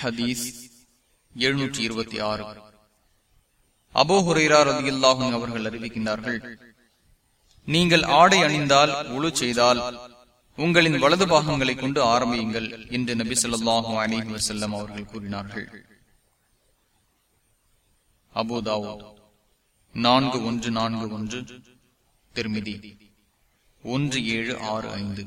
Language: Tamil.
ஹதீஸ் எழுநூற்றி இருபத்தி ஆறு. அபோ அது இல்லாகும் அவர்கள் அறிவிக்கின்றார்கள் நீங்கள் ஆடை அணிந்தால் உழு செய்தால் உங்களின் வலது பாகங்களை கொண்டு ஆரம்பியுங்கள் என்று நபி சொல்லாஹு அலிஹி வசல்லம் அவர்கள் கூறினார்கள். அபுதாவோ நான்கு ஒன்று நான்கு ஒன்று திருமிதி ஒன்று ஏழு ஆறு ஐந்து.